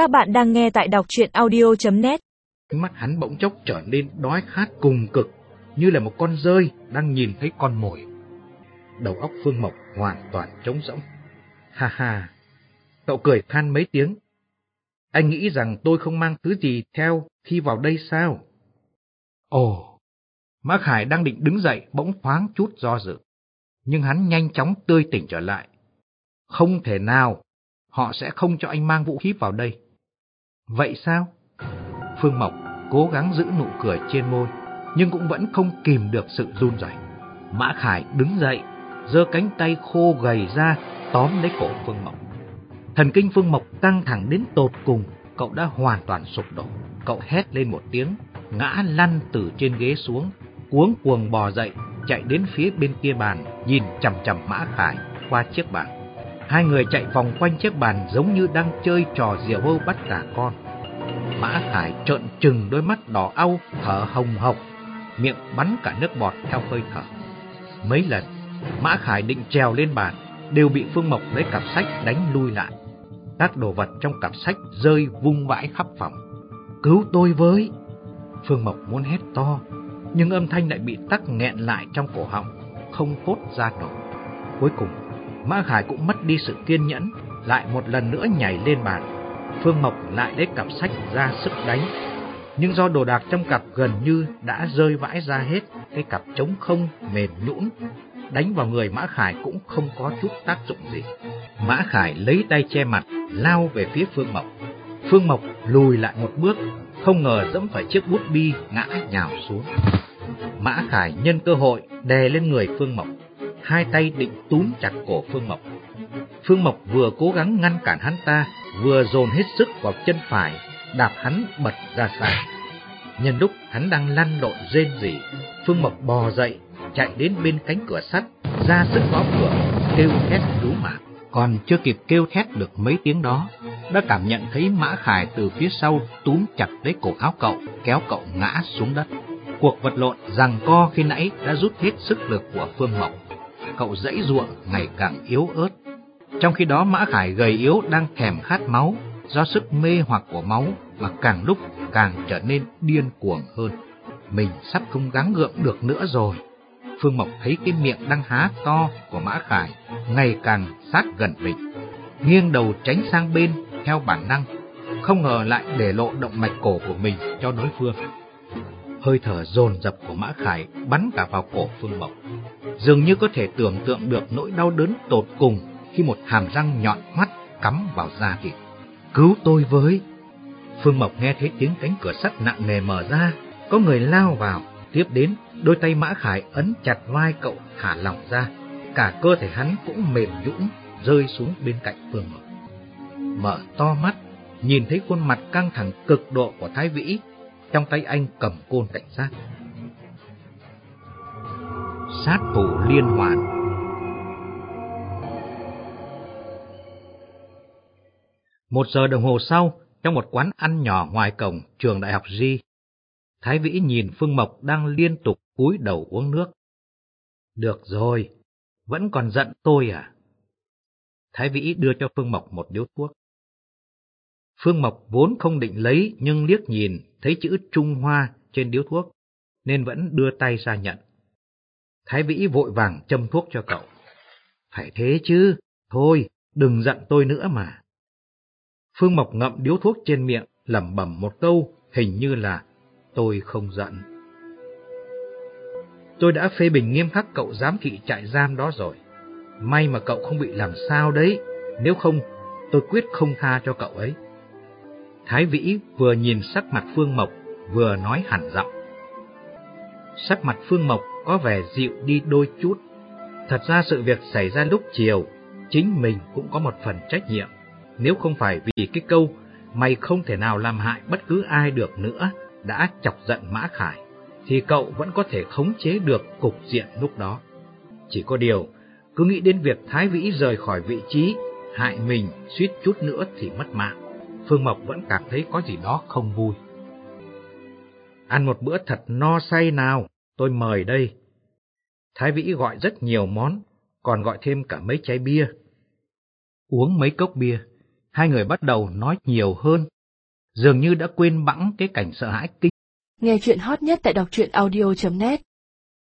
Các bạn đang nghe tại đọc chuyện audio.net Mắt hắn bỗng chốc trở nên đói khát cùng cực, như là một con rơi đang nhìn thấy con mồi. Đầu óc Phương Mộc hoàn toàn trống rỗng. Ha ha, cậu cười than mấy tiếng. Anh nghĩ rằng tôi không mang thứ gì theo khi vào đây sao? Ồ, Mã Khải đang định đứng dậy bỗng thoáng chút do dự. Nhưng hắn nhanh chóng tươi tỉnh trở lại. Không thể nào, họ sẽ không cho anh mang vũ khí vào đây. Vậy sao? Phương Mộc cố gắng giữ nụ cười trên môi, nhưng cũng vẫn không kìm được sự run rẩy. Mã Khải đứng dậy, giơ cánh tay khô gầy ra, tóm lấy cổ Phương Mộc. Thần kinh Phương Mộc căng thẳng đến tột cùng, cậu đã hoàn toàn sụp đổ. Cậu hét lên một tiếng, ngã lăn từ trên ghế xuống, cuống cuồng bò dậy, chạy đến phía bên kia bàn, nhìn chằm chằm Mã Khải qua chiếc bàn. Hai người chạy vòng quanh chiếc bàn giống như đang chơi trò diều hâu bắt cả con. Mã Khải trợn trừng đôi mắt đỏ au, thở hồng hộc, miệng bắn cả nước bọt theo hơi thở. Mấy lần, Mã Khải định trèo lên bàn, đều bị Phương Mộc lấy cặp sách đánh lui lại. Các đồ vật trong cặp sách rơi vung vãi khắp phòng. Cứu tôi với! Phương Mộc muốn hét to, nhưng âm thanh lại bị tắc nghẹn lại trong cổ họng, không thốt ra nổi. Cuối cùng, Mã Khải cũng mất đi sự kiên nhẫn, lại một lần nữa nhảy lên bàn. Phương Mộc lại lấy cặp sách ra sức đánh. Nhưng do đồ đạc trong cặp gần như đã rơi vãi ra hết, cái cặp trống không mềm nhũn, đánh vào người Mã Khải cũng không có chút tác dụng gì. Mã Khải lấy tay che mặt, lao về phía Phương Mộc. Phương Mộc lùi lại một bước, không ngờ dẫm phải chiếc bút bi ngã nhào xuống. Mã Khải nhân cơ hội đè lên người Phương Mộc, hai tay định túm chặt cổ Phương Mộc. Phương Mộc vừa cố gắng ngăn cản hắn ta, vừa dồn hết sức vào chân phải, đạp hắn bật ra xa. Nhân lúc hắn đang lăn lộn rên rỉ, Phương Mộc bò dậy, chạy đến bên cánh cửa sắt, ra sức gõ cửa, kêu thét rú mạng. Còn chưa kịp kêu thét được mấy tiếng đó, đã cảm nhận thấy Mã Khải từ phía sau túm chặt lấy cổ áo cậu, kéo cậu ngã xuống đất. Cuộc vật lộn rằng co khi nãy đã rút hết sức lực của Phương Mộc. Cậu dãy ruộng ngày càng yếu ớt. Trong khi đó Mã Khải gầy yếu đang thèm khát máu, do sức mê hoặc của máu mà càng lúc càng trở nên điên cuồng hơn. Mình sắp không gắng gượng được nữa rồi. Phương Mộc thấy cái miệng đang há to của Mã Khải ngày càng sát gần mình. Nghiêng đầu tránh sang bên theo bản năng, không ngờ lại để lộ động mạch cổ của mình cho đối phương. Hơi thở dồn dập của Mã Khải bắn cả vào cổ Phương Mộc. Dường như có thể tưởng tượng được nỗi đau đớn tột cùng khi một hàm răng nhọn hoắt cắm vào da thịt. Cứu tôi với! Phương Mộc nghe thấy tiếng cánh cửa sắt nặng nề mở ra, có người lao vào, tiếp đến đôi tay Mã Khải ấn chặt vai cậu thả lỏng ra, cả cơ thể hắn cũng mềm nhũn rơi xuống bên cạnh Phương Mộc. Mở to mắt, nhìn thấy khuôn mặt căng thẳng cực độ của Thái Vĩ trong tay anh cầm côn cảnh sát. Sát thủ liên hoàn Một giờ đồng hồ sau, trong một quán ăn nhỏ ngoài cổng trường đại học Di, Thái Vĩ nhìn Phương Mộc đang liên tục cúi đầu uống nước. Được rồi, vẫn còn giận tôi à? Thái Vĩ đưa cho Phương Mộc một điếu thuốc. Phương Mộc vốn không định lấy nhưng liếc nhìn thấy chữ Trung Hoa trên điếu thuốc, nên vẫn đưa tay ra nhận. Thái Vĩ vội vàng châm thuốc cho cậu. Phải thế chứ, thôi, đừng giận tôi nữa mà. Phương Mộc ngậm điếu thuốc trên miệng, lẩm bẩm một câu, hình như là tôi không giận. Tôi đã phê bình nghiêm khắc cậu giám thị trại giam đó rồi. May mà cậu không bị làm sao đấy, nếu không tôi quyết không tha cho cậu ấy. Thái Vĩ vừa nhìn sắc mặt Phương Mộc, vừa nói hẳn giọng. Sắc mặt Phương Mộc có vẻ dịu đi đôi chút. Thật ra sự việc xảy ra lúc chiều, chính mình cũng có một phần trách nhiệm. Nếu không phải vì cái câu mày không thể nào làm hại bất cứ ai được nữa đã chọc giận Mã Khải, thì cậu vẫn có thể khống chế được cục diện lúc đó. Chỉ có điều, cứ nghĩ đến việc Thái Vĩ rời khỏi vị trí, hại mình suýt chút nữa thì mất mạng. Phương Mộc vẫn cảm thấy có gì đó không vui. Ăn một bữa thật no say nào, tôi mời đây. Thái Vĩ gọi rất nhiều món, còn gọi thêm cả mấy chai bia. Uống mấy cốc bia, hai người bắt đầu nói nhiều hơn, dường như đã quên bẵng cái cảnh sợ hãi kinh. Nghe chuyện hot nhất tại đọc truyện audio.net